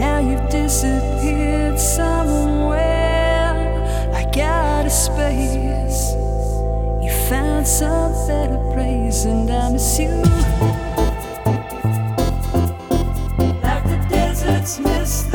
Now you've disappeared somewhere I got a space. You found some better praise, and I miss you. Like the desert's mist.